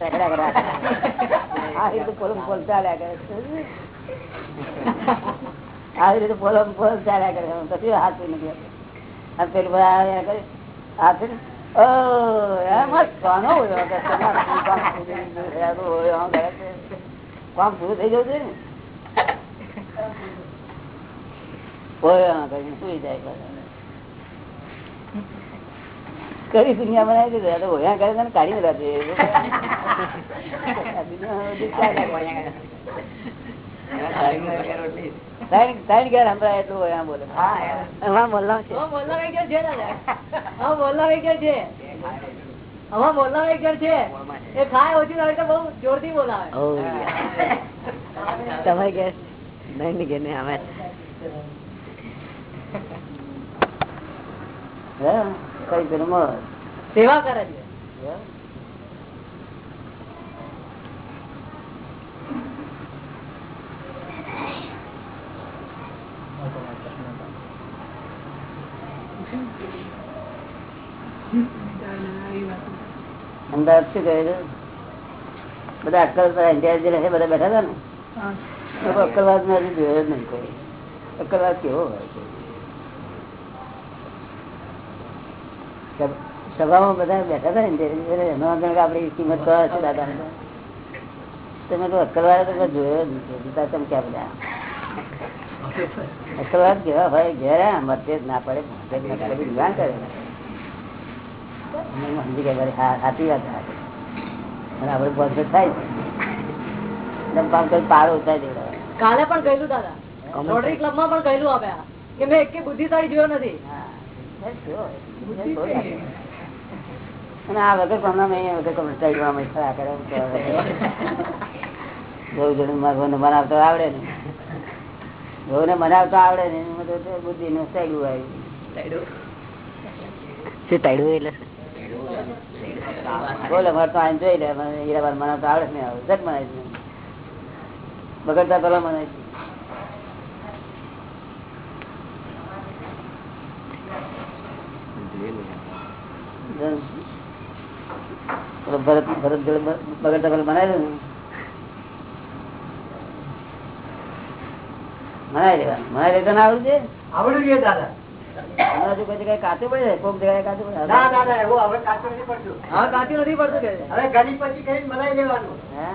આવી રીતે પોલમ પોલ ચાલ્યા કરે આવી રીતે પોલમ પોલ ચાલ્યા કરે કશું હાથ નથી અને પેલું બધા આવ્યા કરે હાથ કામ પૂરું કરે થઈ જવું છે ને સુઈ જાય. કઈ દુનિયા બનાવી દીધી કરે કાઢી બધા તમે કે નહીં કે નહીં અમે કઈ પેલું સેવા કરે છે અમદાવાદ શું કહે છે? બધા અક્કલ હશે બધા બેઠા હતા ને? અક્કલવાદ ને હજી જોયો જ નહીં કોઈ. અક્કલવાદ કેવો હોય છે? સભામાં બધા બેઠા હતા ને એનો આગળ આપણી કિંમત કહો છે દાદા. તમે તો અક્કલવાદ તો જોયો જ નથી તમે ક્યાં બધા? અક્કલવાદ કેવા હોય? ઘેરા મતે જ ના પડે મતે ના પડે કરે. સમજી ગયા વળી હા- સાચી વાત અને આપણે બોલતો થાય છે દમ પામ કરી પારો ઉતારી દેવડાવે. કાલે પણ કહેલું દાદા રોટરી ક્લબમાં પણ કહેલું આપણે કે મેં એક બુદ્ધિશાળી જોયો નથી હા. બસ જો. અને આ વગર પણ વગર પણ ખરા કરે બહુ જણ આવડે ને મનાવતો આવડે ને બુદ્ધિ નું સાઈડું આવ્યું શું તાડ્યું એટલે બોલે, મારે તો આમ જોઈ લે, મને હીરાબાદ આવડે નહીં આવે જટ મનાય. બગડતા પેલા મનાય મનાય ભરત બગડતા પેલા ને. બનાવી દેવાનું બનાવી દેતા ના આવડું છે? આવડું છે, દાદા. કાચું પડે કોક જગ્યાએ કાચું પડે ના દાદા એવું હવે કાચું નથી પડતું. હા કાચું નથી પડતું કે? હવે પછી કરીને મલાઈ લેવાનું. હે?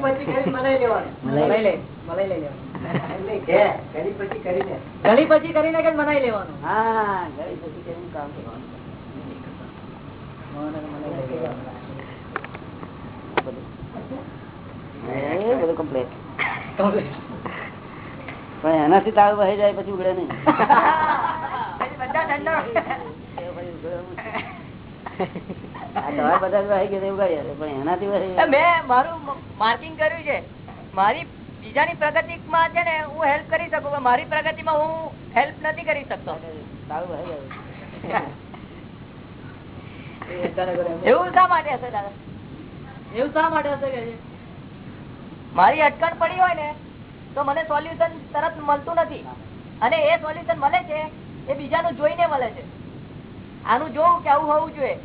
પછી કરીને મલાઈ લેવાનું. મલાઈ લે. મલાઈ લઈ લેવાનું એમ નહીં, ઘે, ગલી પછી કરીને ઘણી પછી કરીને કે મનાઈ લેવાનું. હા ગળી પછી કરીને કામ કરવાનું? બધું કમ્પ્લેટ complete. પણ એનાથી તાળ વહી જાય પછી ઉગડે નહીં. આ તમારા બધા વહી ગયો તો ઉગાડી હશે. પણ એનાથી વહી જાય. મેં મારું માર્કિંગ કર્યું છે. મારી પ્રગતિમાં ને હું હેલ્પ કરી શકું મારી પ્રગતિમાં હું હેલ્પ નથી કરી શકતો. તાળું વહી જાય એવું શા માટે હશે દાદા. એવું શા માટે હશે મારી અટકણ પડી હોય ને તો મને સોલ્યુશન તરત મળતું નથી. અને એ સોલ્યુશન મળે છે એ બીજાનું જોઈને મળે છે. આનું જોવું કે આવું હોવું જોઈએ.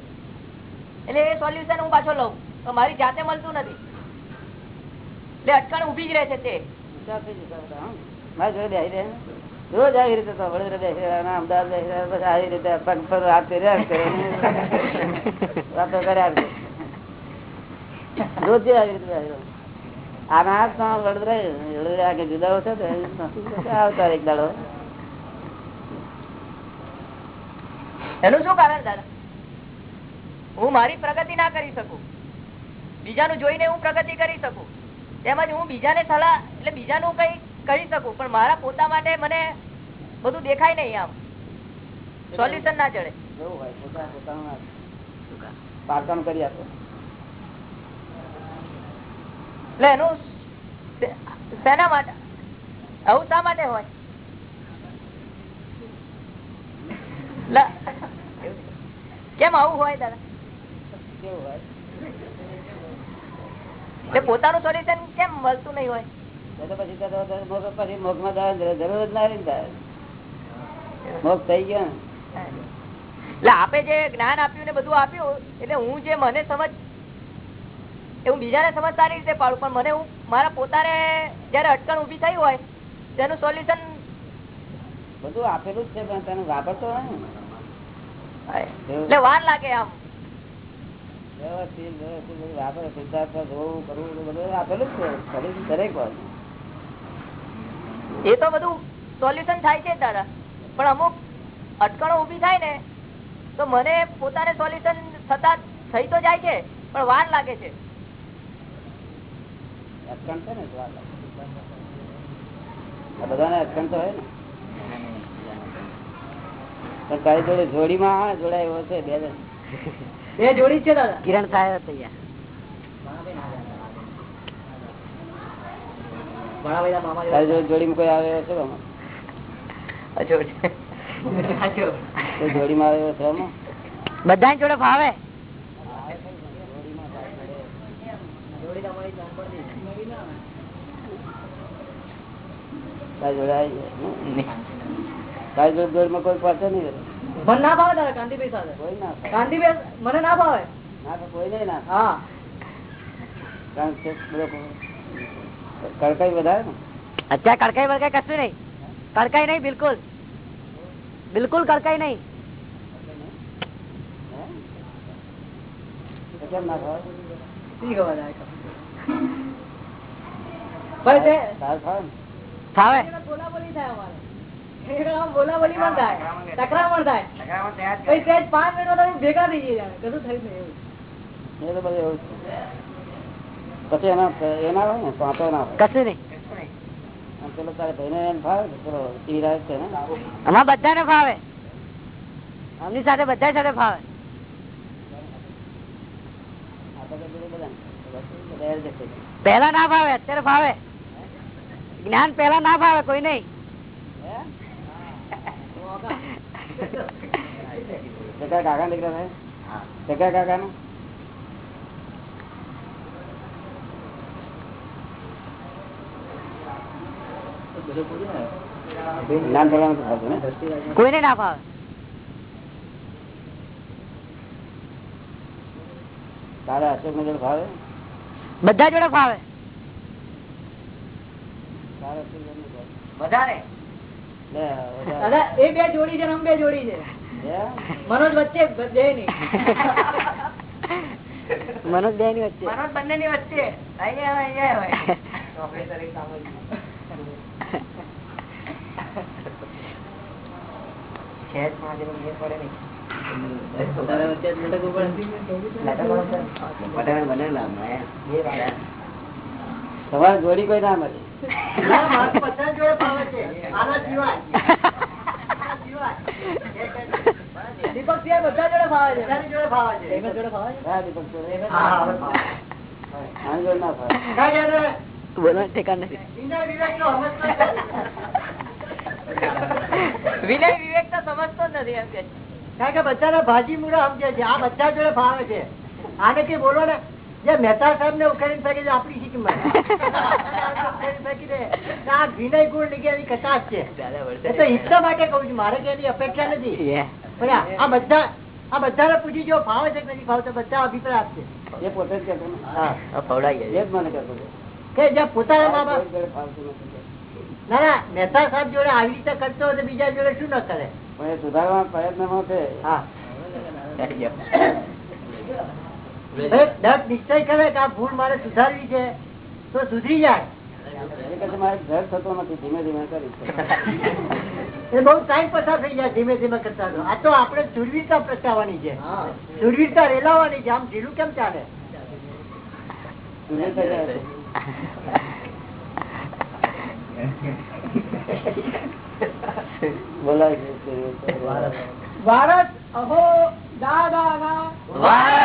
એટલે એ સોલ્યુશન હું પાછો લઉં. તો મારી જાતે મળતું નથી. એટલે અટકણ ઊભી જ રહે છે તે. રોજ આવી રીતે વડોદરા બેસી રહ્યા અમદાવાદ બેસી રહ્યા પછી આવી રીતે પગ પર હાથ ફેર્યા કરે વાતો કર્યા રોજ આવી રીતે. આના હાથ વડોદરા વડોદરા જુદા ઓછો આવતા એક દાડો. એનું શું કારણ દાદા? હું મારી પ્રગતિ ના કરી શકું. બીજાનું જોઈને હું પ્રગતિ કરી શકું. તેમજ હું બીજાને સલાહ એટલે બીજાનું કઈ કરી શકું. પણ મારા પોતા માટે મને બધું દેખાય નહીં આમ. સોલ્યુશન ના ચડે. એવું હોય પોતા પોતાનું કરી આપો. એટલે એનું શેના માટે? આવું શા માટે હોય? કેમ આવું હોય દાદા કેવું હોય પોતાનું સોલ્યુશન કેમ મળતું નહીં હોય? પછી મોગમાં જરૂર જ ના રહી. મોગ થઈ ગયો એટલે આપે જે જ્ઞાન આપ્યું ને બધું આપ્યું એટલે હું જે મને સમજ એ હું બીજાને સમજ સારી રીતે પાડું. પણ મને હું મારા પોતાને જયારે અટકણ ઊભી થઈ હોય તેનું સોલ્યુશન બધું આપેલું જ છે પણ તને વાપરતો એટલે વાર લાગે આમ. વ્યવસ્થિત વ્યવસ્થિત બધું વાપરે સિદ્ધાર્થ જોવું કરવું બધું બધું આપેલું જ છે દરેક વાત એ તો બધું સોલ્યુશન થાય છે દાદા. પણ અમુક અટકણો ઊભી થાય ને તો મને પોતાને સોલ્યુશન થતા થઈ તો જાય છે પણ વાર લાગે છે. અટકણ છે ને આ બધાને અટકણ તો હોય ને. પણ તારી જોડે જોડીમાં હા જોડાયો છે બે. બે જોડી છે દાદા. કિરણ સાહેબ જોડે કોઈ આવ્યો છે જોડીમાં આવ્યો છે બધા જોડે ફાવે. જોડી તમારી નાનપણથી. તારી જોડે આવી જાય. તારી જોડે જોડીમાં કોઈ પાસે નહીં મને ના ભાવે કાંતિભાઈ સાથે. કોઈ ના કાંતિભાઈ મને ના ભાવે. ના તો કોઈ નહીં ના હા. કારણ કે કડકાઈ વધારે ને. અત્યારે કડકાઈ કશું નહીં. નહીં બિલકુલ. બિલકુલ નહીં. ભાઈ થાય પછી તે જ પાંચ મિનિટમાં તમે ભેગા થઈ જઈએ જાણે. કશું થયું નહીં એવું. એ તો બધું એવું જ છે. પછી એના હોય ને? પાંચો ના હોય કશું નહીં. અને પેલો તારે ભાઈને એને ફાવે અમારા બધાને અમની સાથે બધા સાથે ફાવે. પેલા ના ફાવે અત્યારે ફાવે. જ્ઞાન પેલા ના ફાવે કોઈ નહીં. હે? જગા કાકા દીકરા થાય કાકા નું? કોઈને ના ભાવે તારા અશોક નજર ભાવે બધા જોડે ભાવે. વધારે. દાદા એ બે જોડી છે ને અમે બે જોડી છે. મનોજ વચ્ચે બે ની મનોજ બે ની વચ્ચે. મનોજ બંને ની વચ્ચે. અહીંયા અહીંયા હોય. તમારે જોડી કોઈ ના મળે. વિનય વિવેક તો સમજતો નથી એમ કે બચ્ચા ના ભાજી મૂળા સમજે છે. આ બધા જોડે ફાવે છે. આને કઈ બોલો ને જે મહેતા સાહેબ ને ઉખેડીને ફેંકી દે આપડી શી કિંમત? ઉખેડીને ફેંકી દે આ વિનય ગુણ નીકળે એની કચાશ છે. એ તો હિતના માટે કઉ છું મારે કઈ એની અપેક્ષા નથી. પણ આ- આ બધા આ બધાને પૂછી જો ફાવે છે કે નથી ફાવતો બધા અભિપ્રાય આપશે. એ પોતે જ કહેતો ને. હા. એ જ મને કહેતો હતો. કે જ્યાં પોતાના મા બાપ કોઈ જોડે ફાવતું નથી. ના ના મહેતા સાહેબ જોડે આવી રીતે કરતો હોય તો બીજા જોડે શું ન કરે? પણ એ સુધારવા પ્રયત્નમાં છે. હા. હવે નિશ્ચય કરે કે આ ભૂલ મારે સુધારવી છે તો સુધરી જાય. એ કહે છે, મારે ઘર થતો નથી ધીમે ધીમે કરીશ એ બહુ ટાઈમ પસાર થઈ જાય ધીમે ધીમે કરતા આ તો આપણે સુરવીરતા પ્રગટાવવાની છે. સુરવીરતા રેલાવાની છે. આમ ઢીલું કેમ ચાલે? ધીમે થઈ જાય. બોલાય છે. ભારત અહો દાદાના ભારત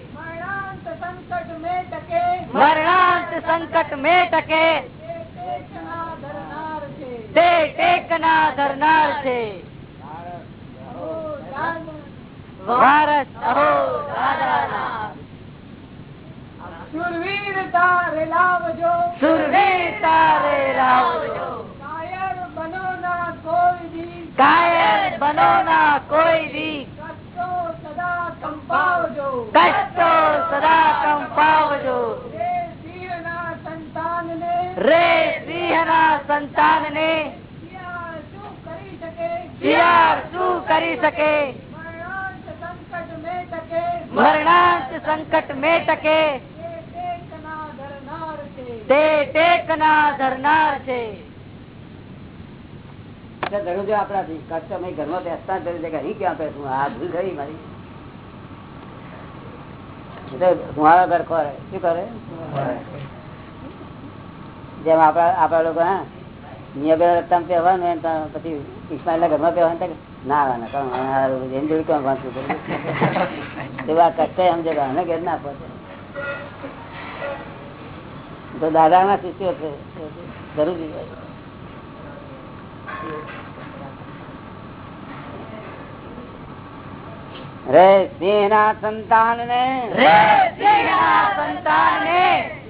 મરણાંત સંકટ મેં ટકે. તે ટેકના ધરનાર છે. ભારત અહો દાદાના સુરવીર તારે લાવજો. સુરવીર તારે લાવજો. કાયર બનો ના કોઈ દી. કાયર બનો ના કોઈ દી. કષ્ટો સદા કંપાવજો કષ્ટો સદા કંપાવજો રે સિંહના સંતાનને શિયાળ શું કરી શકે? શું કરી શકે મરણાંત સંકટ મેં ટકે. મે ટકે એ ટેકના ધરનાર છે. તે ટેકના ધરનાર છે ધરું જો આપણાથી કષ્ટ અમે ઘરમાં બેસતા જ છે કે અહીં ક્યાં બેસું? આ ભૂલ મારી. ઘર ખોરે શું કરે? જેમ આપડા આપડા લોકો, હા, નિયમ ને તો પછી ઘરમાં પહેરવાનું ના આવે ના કારણ આ એમ જોયું કેમ ઘેર ના તો દાદા ના શિષ્યો છે, જરૂરી રે સિંહ ના સંતાન ને રે સિંહના સંતાનને.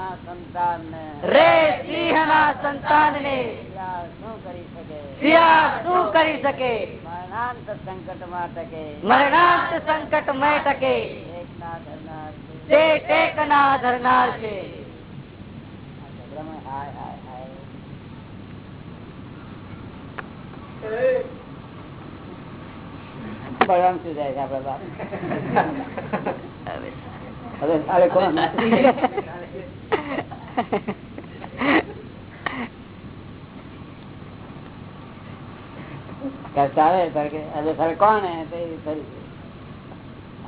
સિંહના સંતાન ને રે સિંહના સંતાનને. શું કરી શકે? શિયાળ શું કરી શકે? મરણાંત સંકટમાં ટકે. મરણાંત સંકટમાં ટકે. ટેકના ધરનાર તે ટેકના ધરનાર છે. બળવાન શું જાય છે આપડા બાપ? હવે કોણ? કષ્ટ આવે ત્યારે કે હવે સાલે કોણ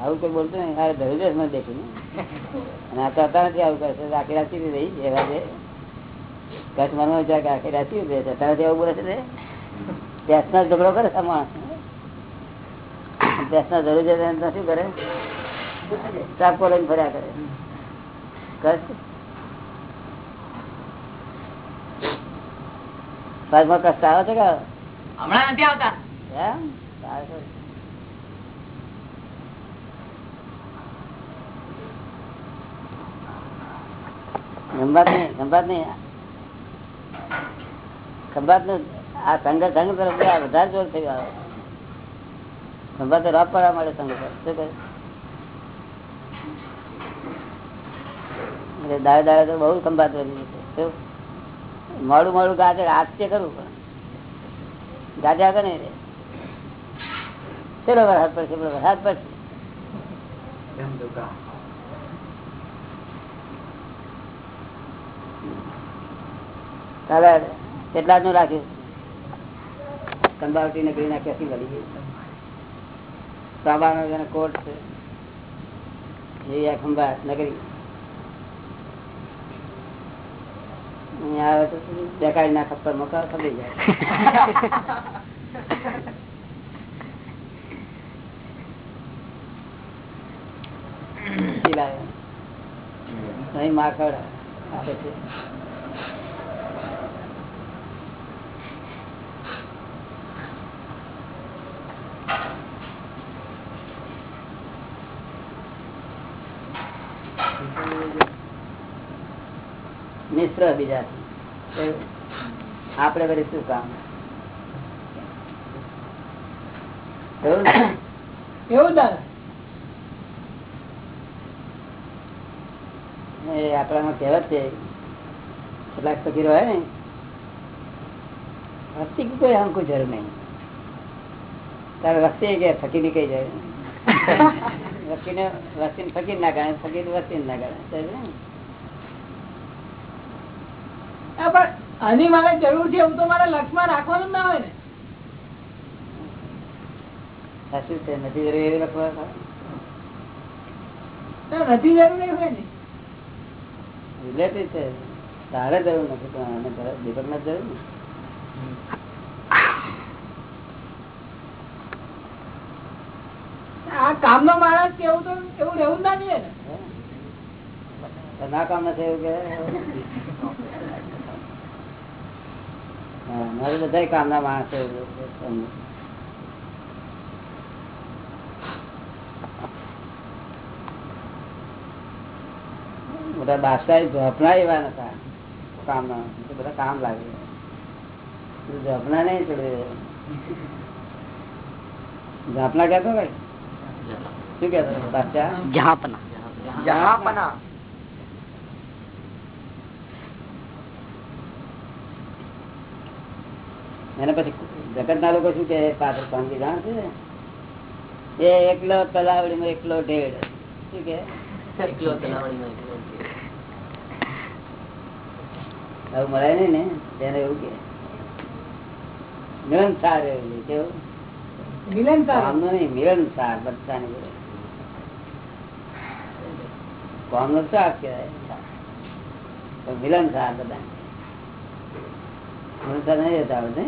આવું કોઈ બોલતું નથી આખી રાતી રહી એવા છે. કચ્છ મનમાં વિચાર કે આખી રાતી ઉભે છે આવું બોલે છે ત્યાં ઝઘડો કરે છે માણસ. પેસના જરૂર છે શું કરે? ચાપકો લઈને ફર્યા કરે. કચ્છ કચ્છમાં કષ્ટ આવે છે કે? હમણાં નથી આવતા. એમ? સારું. નહીં ખંભાત નહીં ખંભાતનું આ સંઘ સંઘ તરફ વધારે જોર થયું આવે ખંભાત રાપ પડવા મળે સંઘ પર. શું દાડે દાડે તો બહુ ખંભાત વધી છે. શું? મોડું મોડું ગાજર કરવું પણ ગાજા કરે રે. ચલો વરસાદ પડશે વરસાદ પડશે કેટલા નું રાખ્યું? કંદાવટી નગરી ના ક્યાંથી વળી ગઈ. સાબાનો જેનો કોર્ટ છે એ આ નગરી અહીંયા આવે તો દેખાડી ના ખપ્પર મકા ખબરી જાય. અહીં માખડ આપે છે. મિશ્ર બીજા આપડે વળી શું કામ? આપણામાં કહેવત છે કેટલાક ફકીર હોય ને વસ્તી કોઈ આમ કોઈ જરૂર નહીં. તારે વસ્તી કે ફકીરી કઈ જાય વસ્તી ને વસ્તી ફકીર ના ગણે ફકીર વસ્તી ના ગણે પણ આની મારે જરૂર છે એવું તો મારે લક્ષમાં રાખવાનું ના હોય ને. નથી જરૂર એવી લખવા નથી જરૂર નહીં ને. રિલેટિવ છે તારે જરૂર નથી પણ આને તારે દીપક ને જરૂર ને આ કામનો માણસ કેવું તો એવું રહેવું ના જોઈએ ને? ના કામ નથી એવું કે હા, મારે બધા કામના માણસ. બધા બાદશાહ ઝપના એવા નતા કામના બધા કામ લાગે. ઝપના નહીં થોડે ઝાપના કહેતો ભાઈ શું કહેતો? બાદશાહ? જહાપના એને પછી જગત ના લોકો શું કે પાછળ શાંતિ જાણ છે એ એકલો તલાવડી એકલો ઢેડ. શું કે આવું મળાય નહીં ને? તેને એવું કે મિલનસાર એવું. કેવું? મિલન કામનો નહીં મિલનસાર બધાની જોડે કામનો સાર કહેવાય. મિલનસાર બધા નહીં આવડે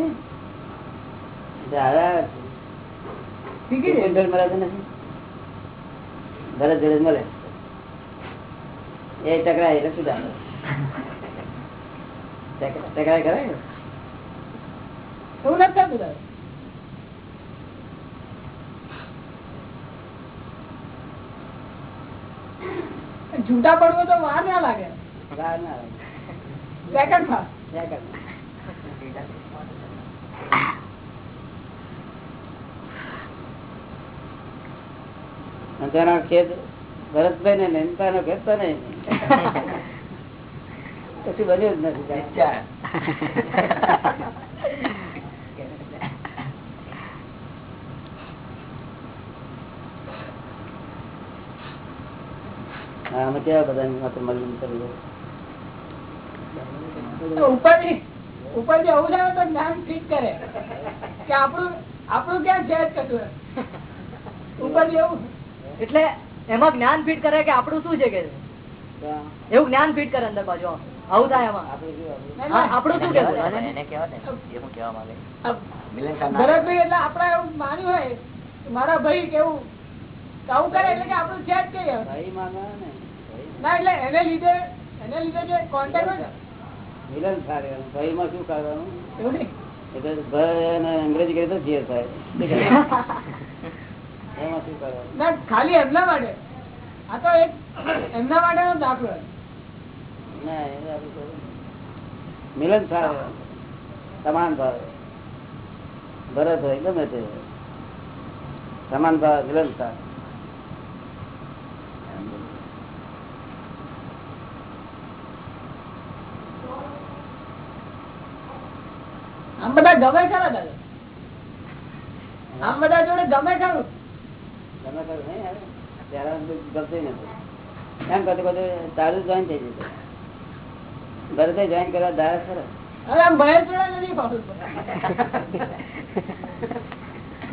ભરત જોડે મળે એ ટકરાય એટલે ટકરાય? એવું નથી થતું તારે. છૂટા તો વાર ના લાગે. વાર ના લાગે. સેકન્ડમાં ત્યાં કરે. અને ભરતભાઈ ને નેમતાનો ખેત તો નહીં. પછી બન્યું જ નથી હા અમે કેવા બધા માત્ર મળી ઉપર ઉપરથી આવું થાય તો જ્ઞાન ફિટ કરે. કે આપણું આપણું ક્યાં છે જ કશું ઉપરથી એવું એટલે એમાં જ્ઞાન ફીટ કરે કે આપણું શું છે કે? એવું જ્ઞાન ફીટ કરે અંદર બાજુ આવું થાય એમાં. શું આપણું? શું કેવું આપડે એવું માન્યું હોય મારા ભાઈ કેવું? આવું કરે એટલે કે આપણું છે જ માનવા ને. એટલે એને લીધે એને લીધે જે કોન્ટેક્ટ હોય ને મિલન સારે ભાઈમાં શું કરવાનું એટલે ભય અને અંગ્રેજી કહે તો જે થાય. એમાં શું કરવાનું ખાલી એમના માટે. આ તો એક એમના માટેનો દાખલો ના એ મિલન સારે સમાન ભાવ. ભરત હોય ગમે તે. સમાન ભાવ મિલન સાર આમ બધા ગમે ખરા દાદા આમ બધા જોડે ગમે ખરું? ગમે ખરું નહીં યાર? ત્યારે આમ તો ગમતું નથી. એમ કહેતો કહેતો તારું જોઈન થઈ જશે ભરતે જોઈન કરવા દાર ખરા આમ ભય જોડે નથી ફાવતું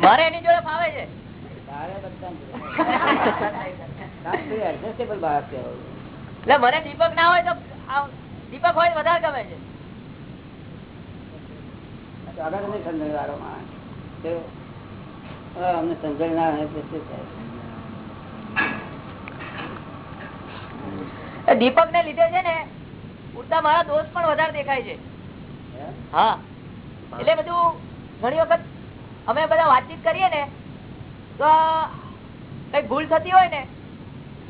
મારે એની જોડે ફાવે છે. મને દીપક ના હોય તો દીપક હોય વધારે ગમે છે. આગળ નહીં સમજણ માણસ. અમને સમજણ ના હોય તો શું થાય? એ દીપક ને લીધે છે ને ઉડતા મારા દોસ્ત પણ વધારે દેખાય છે. હા? એટલે બધું ઘણી વખત અમે બધા વાતચીત કરીએ ને તો કઈ ભૂલ થતી હોય ને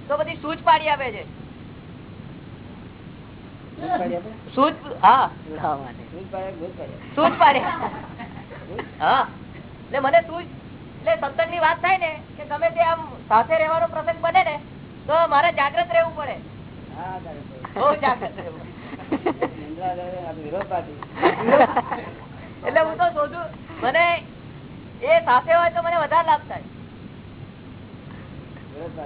તો બધી સૂચ પાડી આપે છે ભૂલ પાડી આપે? સૂચ હા ભૂલ પાડે, ભૂલ પાડે. સૂચ પાડે હા એટલે મને એટલે સત્સંગની વાત થાય ને, કે ગમે તે આમ સાથે રહેવાનો પ્રસંગ બને ને, તો મારે જાગ્રત રહેવું પડે. એટલે હું તો શોધું, મને એ સાથે હોય તો મને વધારે લાભ થાય. એટલે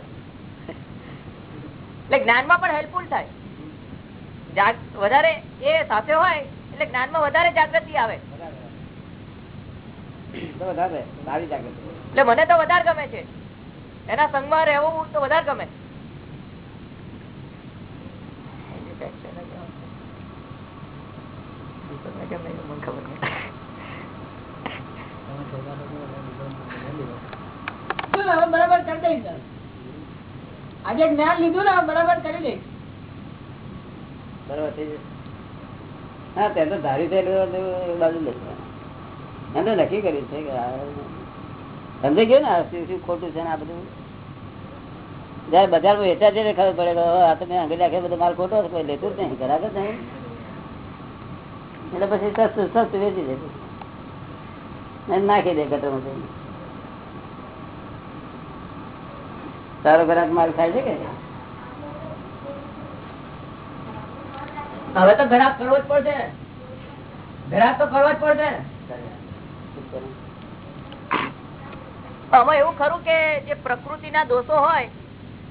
એટલે જ્ઞાનમાં પણ હેલ્પફુલ થાય. વધારે એ સાથે હોય એટલે જ્ઞાનમાં વધારે જાગૃતિ આવે. તો વધારે સારી જાગૃતિ. એટલે મને તો વધારે ગમે છે. એના સંગમાં રહેવું તો વધારે ગમે. શું હવે બરાબર કરી દઈશ. આજે જ્ઞાન લીધું ને બરાબર કરી દઈશ. હા તે તો ધારી થયેલું બાજુ લખવાનું નક્કી કર્યું છે કે સમજાઈ ગયું ને શું શું ખોટું છે ને આ બધું? જયારે બજારમાં વેચા છે ખબર પડે કે આ તો મેં આગળ રાખે બધો માલ ખોટો હશે કોઈ લેતું જ નહીં ઘરાક જ નહીં. એટલે પછી સસ્તું સસ્તું વેચી દેતું નાખી દે ગટરમાં સારો ઘરાક માલ ખાય છે કે? હવે તો ઘરાક કરવો જ પડશે. ઘરાક તો કરવો જ પડશે. આમાં એવું ખરું કે જે પ્રકૃતિના દોષો હોય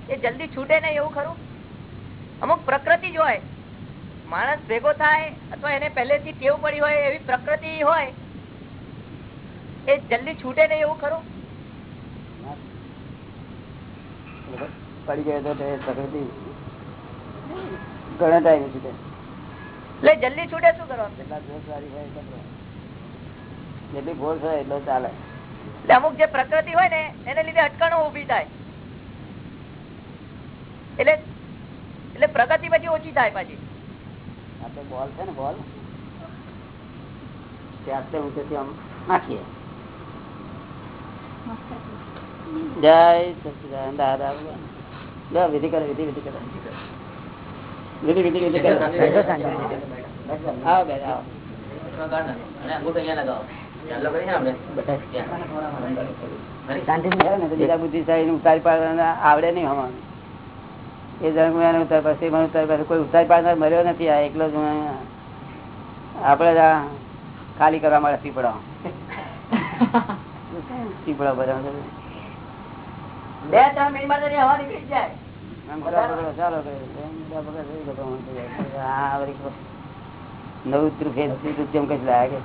એ જલ્દી છૂટે નહીં એવું ખરું? અમુક પ્રકૃતિ જ હોય. માણસ ભેગો થાય અથવા એને પહેલેથી ટેવ પડી હોય એવી પ્રકૃતિ હોય એ જલ્દી છૂટે નહીં એવું ખરું? પડી ગયો તો પ્રકૃતિ. ઘણા ટાઈમ છૂટે એટલે જલ્દી છૂટે શું કરવાનું? જેટલા દિવસ વાળી હોય જેટલી ફોર્સ હોય એટલો ચાલે. એટલે અમુક જે પ્રકૃતિ હોય ને એને લીધે અટકણો ઊભી થાય. એટલે એટલે પ્રગતિ પછી ઓછી થાય પછી. આપણે બોલ છે ને બોલ. તે આટલે ઊંચેથી આમ નાખીએ. જય સચિદાન દાદા વિધિ કરે વિધિ વિધિ કરો. વિધિ વિધિ વિધિ આવો બેન આવો આવડે નહીં એ જણ ઉતાર પાસે મને ઉતાર પાસે કોઈ ઉતારી પાડનાર મર્યો નથી આ એકલો જ આપડે ખાલી કરવા મળે પીપળો. પીપળો બધા બે ત્રણ મિનિટમાં હવા નીકળી જાય. તો મને તો યાર. આ વળી કો- નવું ત્રુફે જેમ કઈ લાગે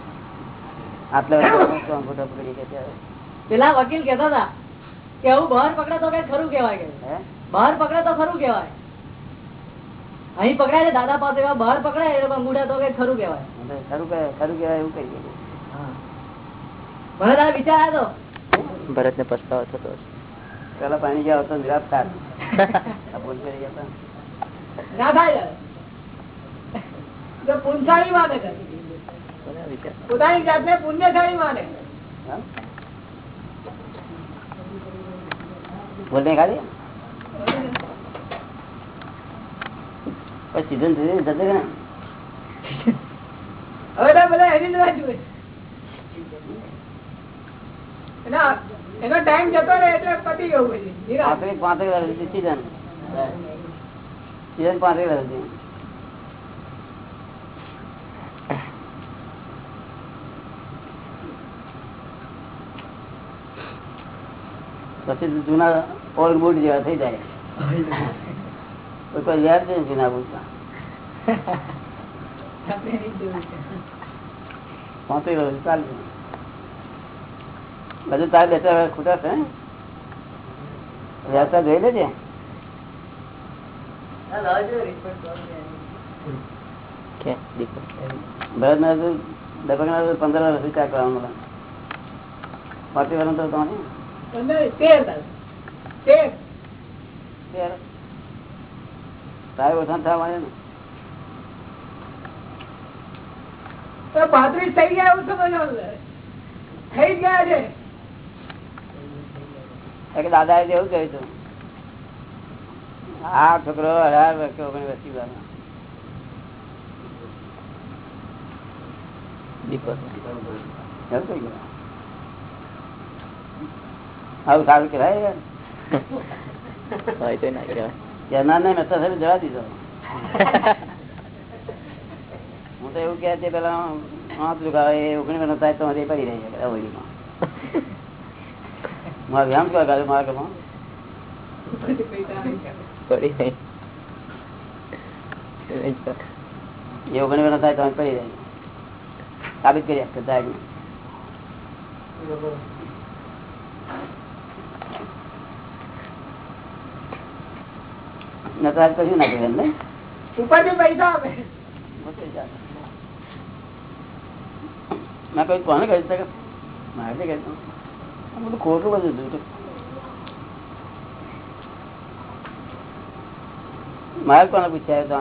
આટલા વર્ષ પકડી કે પેલા વકીલ કેતા હતા કે આવું બહાર પકડે તો કઈ ખરું કેવાય કે. બહાર પકડે તો ખરું કેવાય અહીં પકડાય છે દાદા પાસે એવા બહાર પકડાય એટલે લોકો તો કઈ ખરું કેવાય એટલે ખરું કે ખરું કહેવાય એવું કહીએ મને તારે વિચાર આવ્યો ભરત ને પસ્તાવો થતો પેલા પાણી ગયા તો નિરાશ. આ. ના થાય પોતાની જાતને પુણ્યશાળી માને નહીં ખાધી પછી સીધું ને સીધું જતું કે હવે બધા એની રાહ જુએ એના ટાઈમ જતો રહે એટલે પતી ગયું પછી. પાંત્રીસ વર્ષ સીઝન સીઝન પાંત્રીસ વર્ષ પછી જૂના ઓલ્ડ બુટ જેવા થઈ જાય. કોઈ યાદ છે જૂના બુટ. પાંત્રીસ વર્ષ ચાલશે. બધું તારે બે ચાર ખૂટા છે વ્યવસ્થા જોઈ લેજે પંદર વર્ષ વિચાર કરવાનું પાંત્રીસ વર્ષ તો તમારે પાંત્રીસ થઈ ગયા. થઈ ગયા છે. દાદા એ એવું કહ્યું હતું. આ છોકરો અઢાર વર્ષે ગયું. આવું સારું કહેવાય કહેનાર ને મેં તો સાહેબ જવા દીધો. હું તો એવું કહે છે પેલા ઓગણીસ વર્ષ થાય તો પડી રહી છે મારે વ્યાયામ કયા ગાડું મારા ઘરમાં એ ઓગણીસ વર્ષ થાય તો પડી રહી સાબિત કરી શકતો સાહેબ. નટરાજ કશું ના કહેવાય ને? ઉપરથી પૈસા આપે. મેં કોઈ કોને કહી શકે મારે કહી શકું. બધું ખોટું બધું જૂઠું મારે કોને પૂછાય તો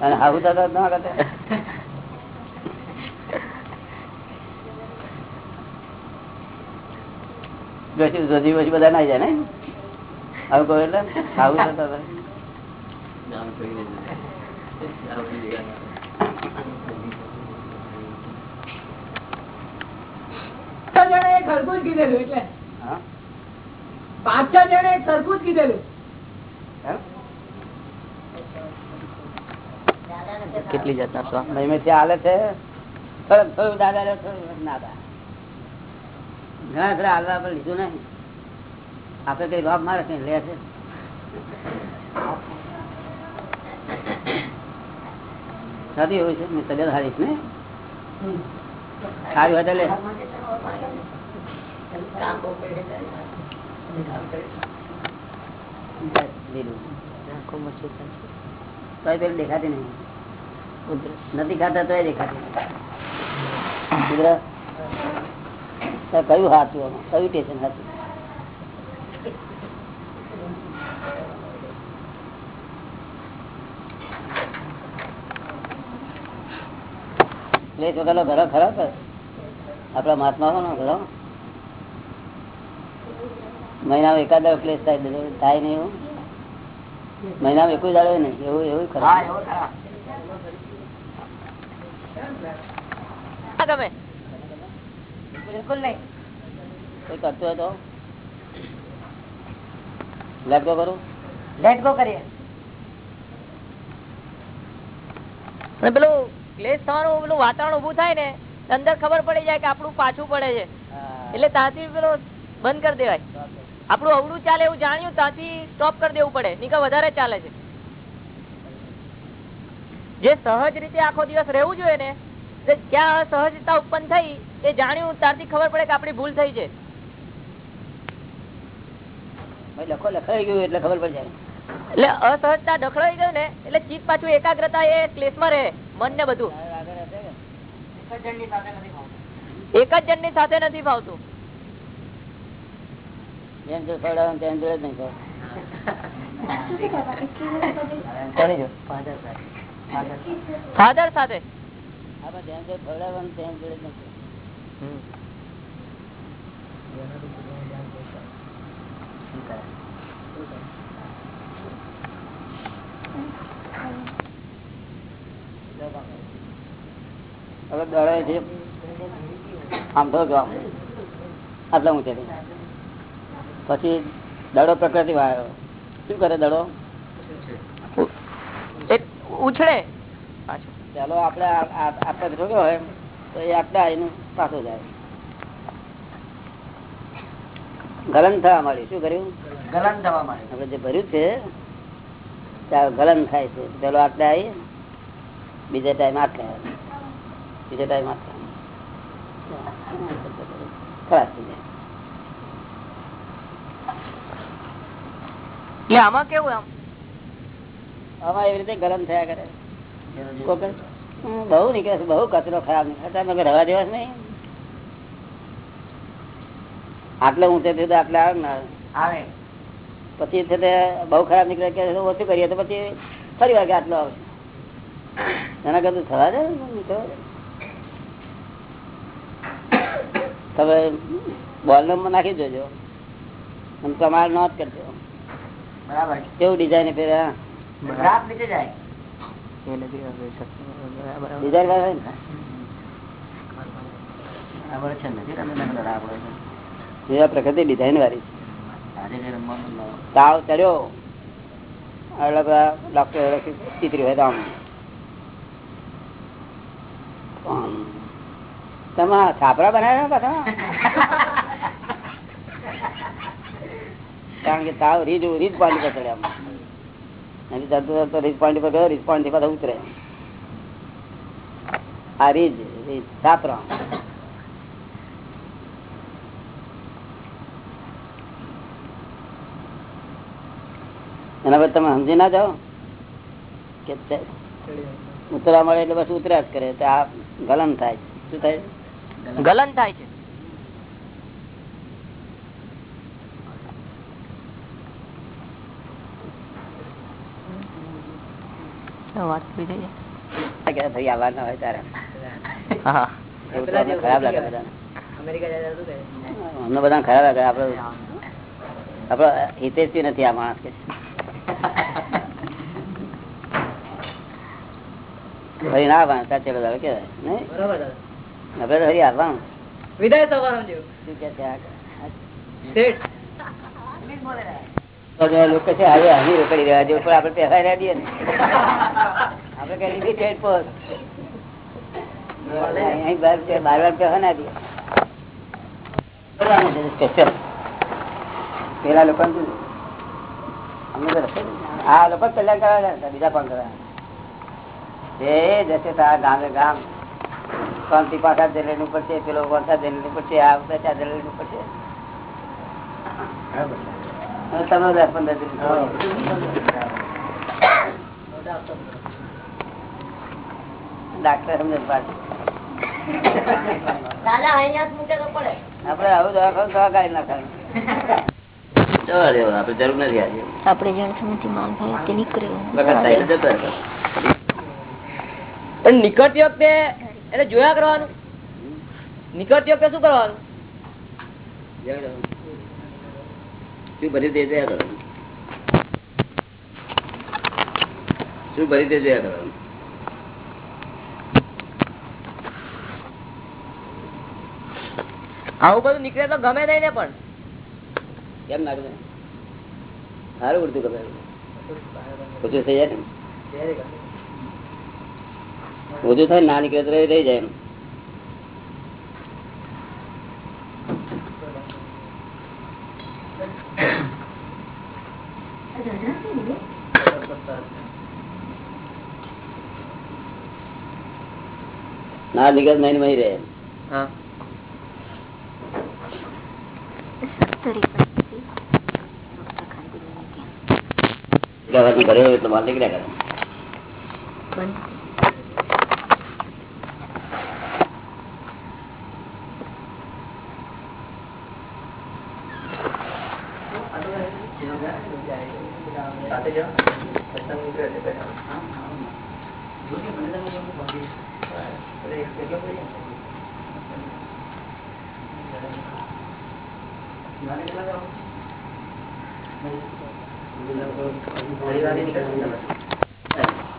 અને હાહુ દાદા ના કરતા જોશી જોશી બોશી બધા હતા. છ જણે એક સરખું જ કીધેલું એટલે. પાંચ છ જણે એક સરખું જ કીધેલું. કેટલી જાતના સ્વા મહિમે હાલે છે. થોડું થોડું દાદા લે થોડું ઘણા હાલવા પર લીધું નહીં. આપડે કઈ બાપ મારે કઈ લે છે? સાદી હોય છે મેં તબિયત હારીશ ને? સારી હતા લે દેખાતી નહીં. નથી ખાતા તો દેખાતી કયું હાથું? કયું ટેશન હાથું? ક્લેશ વગરનો ઘરો ખરો આપડા મહાત્મા નો ઘરો મહિના એકાદ ક્લેશ થાય થાય નહીં એવું. મહિનામાં એકું દાડો નહીં એવું એવું ખરા. ના બિલકુલ નહીં. કોઈ કરતું હોય તો? લેટ ગો કરું? લેટ ગો કરીએ. પેલું ક્લેશ થવાનું પેલું વાતાવરણ ઉભું થાય ને અંદર ખબર પડી જાય કે આપણું પાછું પડે છે. એટલે ત્યાંથી પેલો બંધ કરી દેવાય. આપણું અવડું ચાલે એવું જાણ્યું ત્યાંથી સ્ટોપ કરી દેવું પડે. નીકળ વધારે ચાલે છે. જે સહજ રીતે આખો દિવસ રહેવું જોઈએ ને તે ક્યાં અસહજતા ઉત્પન્ન થઈ એ જાણ્યું ત્યારથી ખબર પડે કે આપણી ભૂલ થઈ છે. લખો લખાઈ ગયું એટલે ખબર પડી જાય. એટલે અસહજતા ડખડાઈ ગયું ને એટલે ચિત્ત પાછું એકાગ્રતા એ ક્લેશમાં રહે. મન ને. બધું? એક જ જણની સાથે નથી ફાવતું. ફાધર સાથે જો ખવડાવે ને તેમ જોડે જ નહીં ખવડાવે. હવે દડો છે. આમ તો જો. આમ. આટલા ઊંચેથી. પછી દડો પ્રકૃતિ વાળો. શું કરે દડો ઉછળે. ચાલો આપડે આપણે ઠોક્યો હોય તો એ આપણે આવીને પાછો જાય. ગલન થવા માંડી શું કર્યું? ગલન થવા માંડે આપણે જે ભર્યું છે ત્યાં ગલન થાય છે. પેલો આટલે આવી બીજા ટાઈમ આટલે આવે. બીજા ટાઈમ આટલે થઈ જાય. એટલે આમાં કેવું આમ આમાં એવી રીતે ગરમ થયા કરે. બહુ નીકળે છે બહુ કચરો ખરાબ નીકળે તમે રવા દેવા નહીં નહીં. આટલે ઊંચે થયું તો આટલે આવે ને આવે. પછી છે તે બહુ ખરાબ નીકળે કે ઓછું કરીએ તો પછી ફરી વાર કે આટલો આવશે. એના કરતું થવા દે ને, નીકળવા દે. તમે બોલ નંબર નાખી દેજો. અને તમારે નોંધ કરજો. બરાબર. કેવું ડિઝાઇન નીચે જાય. બરાબર. એ આ પ્રકૃતિ ડિઝાઇન વાળી તાવ ચડ્યો. એટલે બધા ડોક્ટર ચિત્રી હોય તો આમ. તમે છાપરા બનાવ્યા પાછા? કારણ કે તાવ રીજ રીજ પાણી પર ચડ્યા રીજ પાણી પર ગયો રીજ પાણી પાછા ઉતરે. આ રીજ રીજ છાપરા. એના પછી તમે સમજી ના જાઓ કે ઉતરા મળે એટલે બસ ઉતર્યા જ કરે. તો આ ગલન થાય શું થાય ગલન થાય છે. વાત થઈ જાય. ભાઈ આવા ના હોય તારે હા. એવું તો અમને ખરાબ લાગે બધાને. અમેરિકા જાય તો શું કહે? અમને બધા ખરાબ લાગે. આપડે આપડે હિતેશી નથી આ માણસ કે. ફરી ના આવવાનું સાચે બધા કેવાય. નહીં? બરોબર. દાદા. હરી આવવાનું. વિદાય થવાનું. શું કે છે લોકો છે હવે હમી રોકડી રહ્યા છે પણ આપણે પહેલા રહ્યા દઈએ ને. આપણે કઈ લીધી છે પોસ્ટ. અહીં બાર બાર વાર પહેલા ના દઈએ પેલા લોકો અમને તો રસ્તે આ લોકો કલ્યાણ કરવા બીજા પણ કરવા જે જશે તારા ગામે ગામ. શાંતિ પાછા જલેલું પડશે પેલો વરસાદ જલેલું પડશે આ વરસાદ જલેલું પડશે. અને તમે દસ પંદર ડાક્ટર સમજ પાછું. જ પડે. આપડે આવું દવાખાનું દવા કાઢી નાખવાનું આપડે જરૂર નથી આજે. આપણે જાણ સમયથી ભાવ નીકળ્યો. વખત થાય તો જતો રહે. પણ નીકળતી વખતે એને જોયા કરવાનું? નીકળતી વખતે શું કરવાનું? શું ભરી દે જોયા કરવાનું? શું ભરી દે જોયા કરવાનું? આવું બધું નીકળે તો ગમે નહીં ને પણ. કેમ નાખે સારું ઉડતું ગમે. ઓછું થઈ જાય ને? ઓછું થાય ને નીકળે તો રહી જાય એમ. ના નીકળે નહીં ને રહે ઘરે એટલે માલ નીકળ્યા કરે બંધ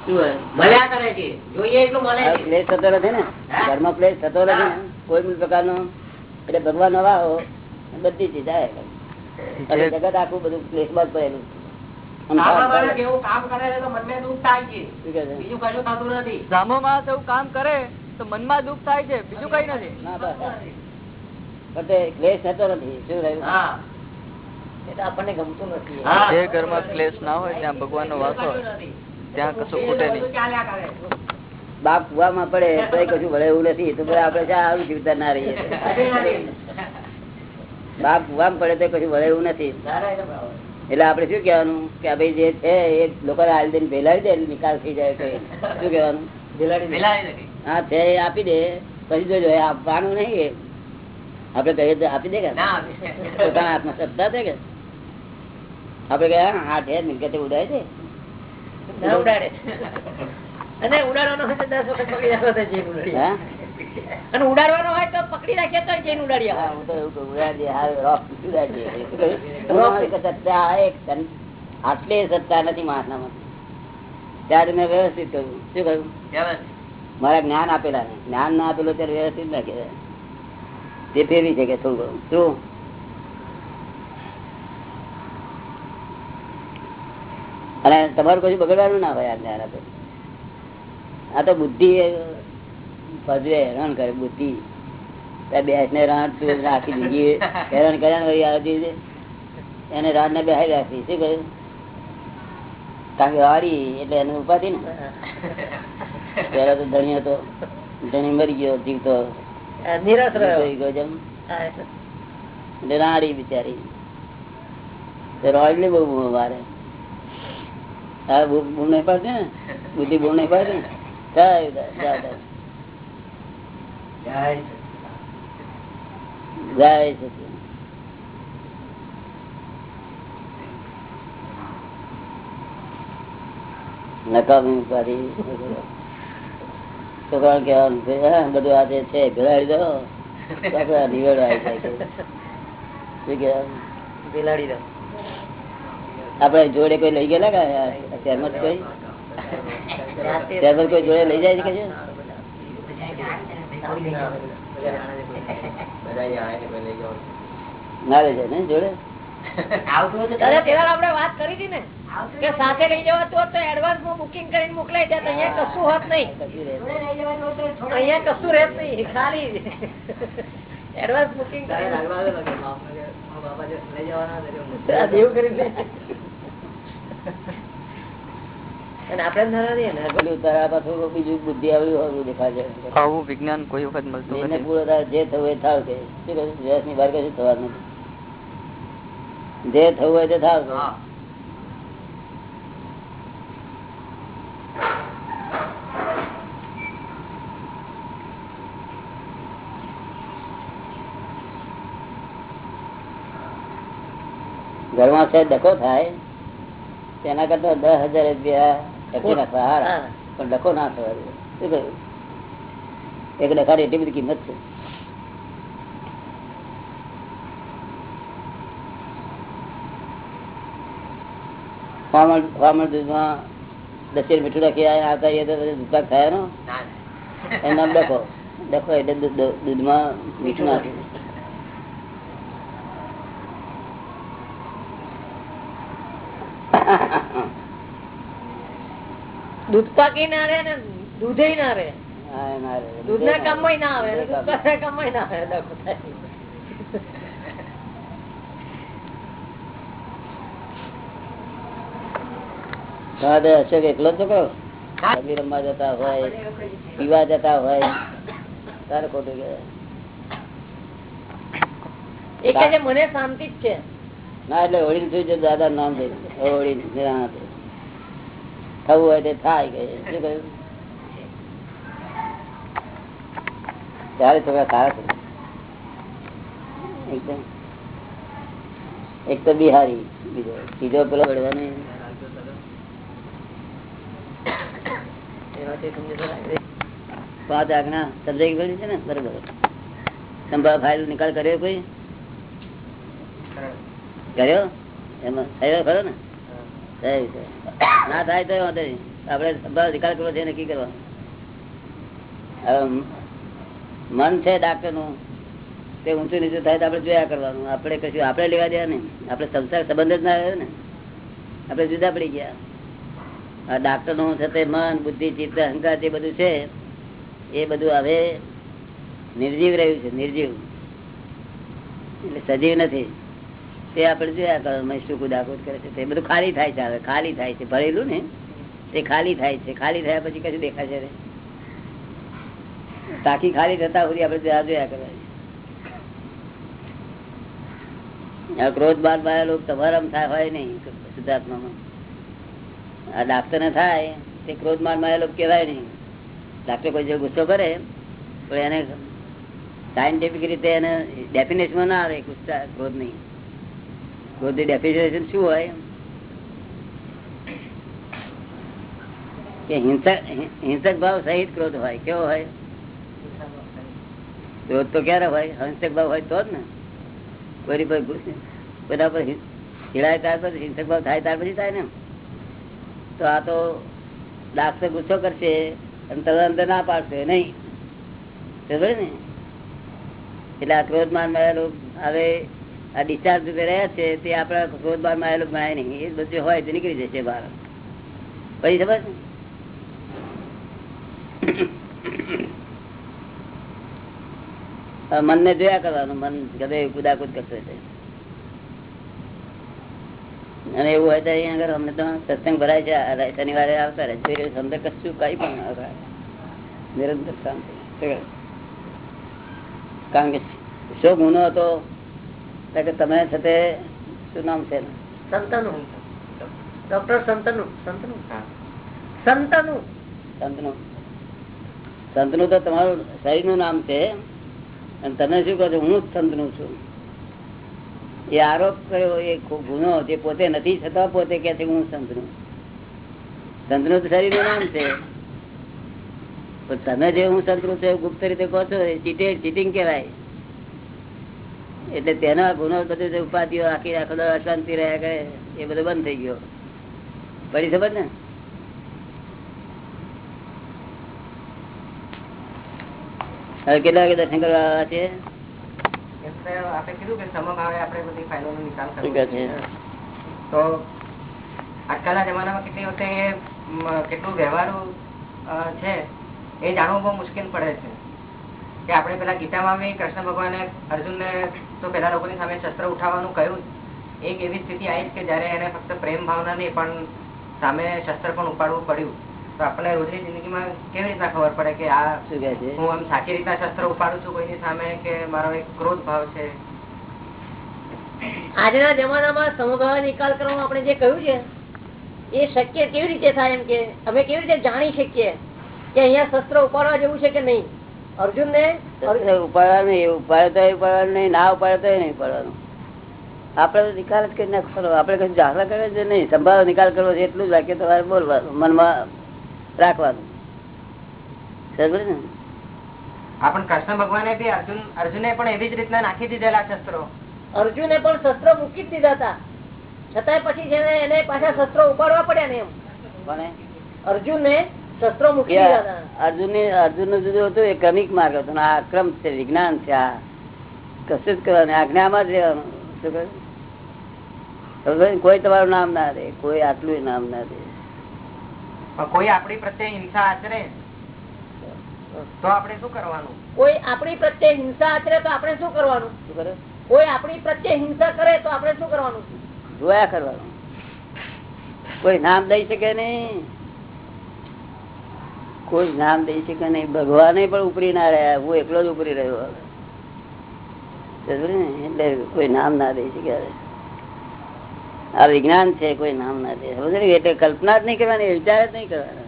શું હોય? મળ્યા કરે છે જોઈએ એટલું મળે આ છે ક્લેશ થતો નથી ને. ઘરમાં ક્લેશ થતો નથી ને. કોઈ બી પ્રકારનો. એટલે ભગવાન આવો બધી ચીજ આવે જગત આખું બધું ક્લેશમાં જ પડેલું. મનમાં દુઃખ થાય છે. બીજું કઈ નથી. ના પણ ક્લેશ થતો નથી. શું રહ્યું હા. આપણને ગમતું નથી. હા. જે ઘરમાં ક્લેશ ના હોય ત્યાં ભગવાનનો વાસ હોય ત્યાં કશું ખૂટે નહીં. બાપ કુવામાં પડે તો કશું ભલે એવું નથી. તો આપડે સારું જીવતા ના રહીએ. બાપ કુવામાં પડે તો કશું ભલે એવું નથી. એટલે આપડે શું કેવાનું કે ભાઈ જે છે એ લોકો હાલ દઈને ભેલાવી દે નિકાલ થઈ જાય શું કેવાનું હા છે એ આપી દે. પછી જોજો આપવાનું નહીં એ આપડે કહીએ તો આપી દે કે. ના પોતાના હાથમાં સત્તા છે કે? આપડે કહે હા, હા છે મિલકતે ઉડાય છે. ઉડાડે. અને ઉડાડવાનો હોય તો દસ વખત પકડી રાખો તો ઉડાડી અને ઉડાડવાનો હોય તો પકડી રાખીએ તો જઈને ઉડાડી આટલી સત્તા નથી માણસનામાં ત્યારે મેં વ્યવસ્થિત કહ્યું. શું કહ્યું? મારા જ્ઞાન આપેલા ને જ્ઞાન ના આપેલું ત્યારે વ્યવસ્થિત ના કે તે ફેરવી છે કે થોડું. શું? અને તમારું કશું બગડવાનું ના હોય આ જ્ઞાન આપે આ તો બુદ્ધિ ભજવે હેરાન કરે બુદ્ધિ. બેસને રાણ આખી જિંદગી હેરાન કર્યા વળી આવતી એને રાત ને બેહાઈ રાખી. શું કહ્યું કારણ કે વાળી એટલે એને ઉપાધિ ને. પેલા તો ધણી હતો ધણી મરી ગયો જીવતો. ગયો જેમ. એટલે. રાડી બિચારી. રોડલી બહુ મારે. હા બૂમ નહીં પાડશે ને. બુદ્ધિ બૂમ નહીં પાડશે ને. જાય જાય, જાય, જાય. જાય નકામી ઉપાડી છોકરા કહેવાનું છે, બધું આજે છે ભેળાડી દો. નિવેડો આવી જાય. બિલાડી દો. આપડે જોડે કોઈ લઈ ગયેલા કે શહેરમાં કોઈ? શહેરમાં કોઈ જોડે લઈ જાય છે કે ના લઈ જાય ને જોડે? દાદા વાત કરી હતી ને કે સાથે લઈ જવાતું તો એડવાન્સમાં બુકિંગ કરીને મોકલાઈ જાય અહીંયા કશું હોત નહીં. અહીંયા કશું રહેત નહીં ખાલી એડવાન્સ બુકિંગ કરીને. આ દેવું કરી આવું વિજ્ઞાન કોઈ વખત મળતું એને નથી. પૂરો તારે જે થવું એ થાવ કે. શું કહ્યું? વ્યસની બહાર કશું થવાનું જે થવું હોય તે થાવ ઘરમાં છે ડકો થાય તેના કરતા દસ હજાર રૂપિયા પણ ડખો ના કહ્યું? એક ડખાડી એટલી બધી કિંમત છે. વામણ વામણ દૂધમાં દસેર મીઠું રાખી આવતા તો દુકાન થયા નો એનું નામ ડકો એટલે દૂધ- દૂધ- દૂધમાં મીઠું નાખ્યું દૂધ પાકી ના રે ને દૂધે ના રે. દૂધ ના કામમાં ના આવે દૂધ દૂધ ના આવે અશોક એકલો જ છોકરો? રમી રમવા જતા હોય પીવા જતા હોય. તારે ખોટું કે? મને શાંતિ જ છે. ના એટલે હોળી છે દાદા નામ દે હોળી નિરાણા. થવું હોય તે થાય શું કહ્યું? ત્યારે છોકરા સારા એકદમ એક તો બિહારી બીજો બીજો પેલો વડવાનો. એનાથી સમજી શકાય. પાંચ આજ્ઞા સમજાઈ ગઈ છે ને? બરોબર. સંભાળ ફાઇલ નિકાલ કર્યો કોઈ? કર્યો. એમાં થયો ખરો ને? થયું. ના થાય તો આપણે નિકાલ કરવો છે નક્કી કરવા મન છે ડાક્ટરનું તે ઊંચું નીચું થાય તો આપડે જોયા કરવાનું. આપડે કશું આપડે લેવા દેવા ને આપડે સંસાર સંબંધ જ ના રહ્યો ને. આપડે જુદા પડી ગયા. આ ડાક્ટરનું છે મન, બુદ્ધિ, ચિત્ત, અહંકાર જે બધું છે, એ બધું હવે નિર્જીવ રહ્યું છે, નિર્જીવ. એટલે સજીવ નથી. તે આપણે જોયા કરો શું કરે છે, તે બધું ખાલી થાય છે ખાલી થાય છે, ભરેલું ને, તે ખાલી થાય છે, ખાલી થયા પછી કશું દેખાશે રે ટાંકી ખાલી થતા સુધી આપણે જોયા કરવાની ક્રોધ બાદ બાર તમારા થાય, હોય નહીં, શુદ્ધાત્મામાં. આ ડાક્ટર ને થાય, તે ક્રોધ મારમાં લોકો કહેવાય નહીં. ડાક્ટર કોઈ જો ગુસ્સો કરે, તો એને સાયન્ટિફિક રીતે એને ડેફિનેશનમાં ના આવે, ગુસ્સા, ક્રોધ નહીં. ક્રોધ તે ડેફિનેશન શું હોય? કે હિંસક હિંસક ભાવ સહિત ક્રોધ હોય, કેવો હોય? ક્રોધ તો ક્યારે હોય? હિંસક ભાવ હોય તો જ ને. કોઈ પર બધા પર હિં- ત્યાર પછી, હિંસક ભાવ થાય ત્યાર પછી થાય ને તો આ તો ડાક્ટર ગુસ્સો કરશે અને તરત અંદર ના પાડશે, નહીં. ને? એટલે આ ક્રોધમાનમાં હવે આ ડિસ્ચાર્જ રહ્યા છે તે આપણા ક્રોધમાનમાં આવેલું ગણાય નહીં. એ બધું હોય તો નીકળી જશે બહાર. પછી સમજ ને જોયા કરવાનું, મન ગમે કુદાકુદ કરતો છે અને એવું હોય તો અહીંયા આગળ અમને તો સત્સંગ ભરાય છે. શનિવારે આવતા રહે. છે સમજે કશું કઈ પણ નિરંતર શાંતિ. કારણ કે શું ગુનો હતો. કે તમે સાથે શું નામ છે? સંતનુ. ડોક્ટર સંતનુ. સંતનુ? સંતનુ. સંતનુ. સંતનુ તો તમારું શરીરનું નામ છે. અને તમે શું કહો છો? હું જ સંતનું છું. એ આરોપ કર્યો એ ગુનો. જે પોતે નથી છતાં પોતે કે છે હું સંતનું. સંતનું તો શરીરનું નામ છે. પણ તમે જે હું સંતનું છે ગુપ્ત રીતે કહો છો એ ચીટે ચીટિંગ કહેવાય. એટલે તેના ગુનો બધું ઉપાધિઓ આખી આખો અશાંતિ રહ્યા કરે એ બધું બંધ થઈ ગયો. પડી ખબર ને? કેટલા વાગે દર્શન કરવા આવ્યા છે આપણે કીધું કે સમભાવે આપણે બધી નિકાલ શું છે. તો આજકાલના જમાનામાં કેટલી વખતે કેટલું વ્યવહારું છે એ જાણવું બહુ મુશ્કેલ પડે છે. કે આપણે પેલા ગીતામાં કૃષ્ણ ભગવાને અર્જુનને તો પેલા લોકોની સામે શસ્ત્ર ઉઠાવવાનું કહ્યું. એક એવી સ્થિતિ આવી કે જયારે એને ફક્ત પ્રેમ ભાવના નહીં પણ સામે શસ્ત્ર પણ ઉપાડવું પડ્યું. તો આપણે રોજની જિંદગીમાં કેવી રીતના ખબર પડે કે આ શું કહે છે? હું આમ સાચી રીતના શસ્ત્ર ઉપાડું છું કોઈની સામે કે મારો એક ક્રોધ ભાવ છે? આજના જમાનામાં સમભાવ નિકાલ કરવામાં આપણે જે કહ્યું છે એ શક્ય કેવી રીતે થાય એમ કે? અમે કેવી રીતે જાણી શકીએ કે અહીંયા શસ્ત્ર ઉપાડવા જેવું છે કે નહીં? અર્જુન ને ઉપાડવાનું નહીં, ઉપાડે ઉપાડવાનું નહીં ના ઉપાડતો નહીં ઉપાડવાનું. આપડે તો નિકાલ જ કરી નાખવાનો આપડે કશું દાખલા કરે છે નહીં. સંભાવ નિકાલ કરવો છે એટલું જ વાક્ય તમારે બોલવાનું મનમાં રાખવાનું. સમજે ને? આપણ કૃષ્ણ ભગવાને બી અર્જુન અર્જુને પણ એવી જ રીતના નાખી દીધેલા શસ્ત્રો. અર્જુને પણ શસ્ત્રો મૂકી જ દીધા હતા. છતાંય પછી છે એને પાછા શસ્ત્રો ઉપાડવા પડ્યા ને એમ. અર્જુન ને શસ્ત્રો મૂકી દીધા અર્જુનની અર્જુનનું જુદું હતું એ ક્રમિક માર્ગ હતો આ ક્રમ છે વિજ્ઞાન છે આ કશું જ કરવાનું આજ્ઞામાં જ રહેવાનું. શું કહ્યું? કોઈ તમારું નામ ના રે કોઈ આટલું નામ ના રે. કોઈ આપણી પ્રત્યે હિંસા આચરે? તો આપણે શું કરવાનું? કોઈ આપણી પ્રત્યે હિંસા આચરે તો આપણે શું કરવાનું? શું કરે? કોઈ આપણી પ્રત્યે હિંસા કરે તો આપણે શું કરવાનું? જોયા કરવાનું. કોઈ નામ દઈ શકે નહીં. કોઈ નામ દઈ શકે નહીં, ભગવાને પણ ઉપરી ના રહ્યા, હું એકલો જ ઉપરી રહ્યો એટલે કોઈ નામ ના દઈ શકે આ વિજ્ઞાન છે, કોઈ નામ ના દે. સમજ? એટલે કલ્પના જ નહીં કરવાની, વિચાર જ નહીં કરવાનો.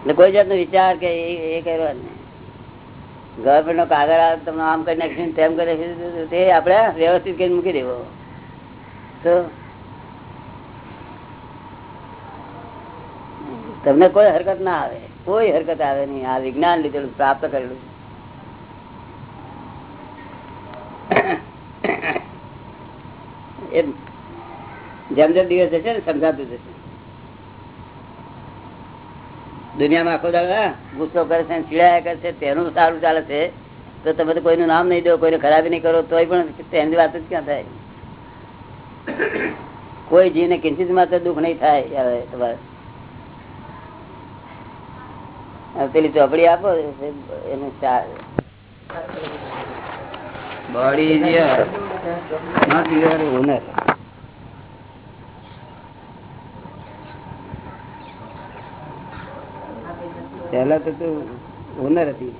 એટલે કોઈ જાતનો વિચાર કે એ- કરવાનો ગવર્મેન્ટ નો કાગળ આવે તમને આમ કરી નાખીશું તેમ કરી નાખીશું તે આપણે વ્યવસ્થિત કરીને મૂકી દેવો. તમને કોઈ હરકત ના આવે. કોઈ હરકત આવે નહીં. આ વિજ્ઞાન લીધેલું, પ્રાપ્ત કરેલું. જેમ જેમ દિવસ જશે ને, સમજાતું જશે. દુનિયામાં આખો દાદા ગુસ્સો કરે છે ચીડાયા કરે છે તેનું સારું ચાલે છે, તો તમે તો કોઈનું નામ નહીં દો, કોઈને ખરાબી નહીં કરો, તોય પણ તેની વાત જ ક્યાં થાય? કોઈ જીવને કિંચિત માત્ર દુઃખ નહીં થાય હવે તમારે પેલી ચોપડી આપો, એનું ચાર પહેલા તો તું ઓનર હતી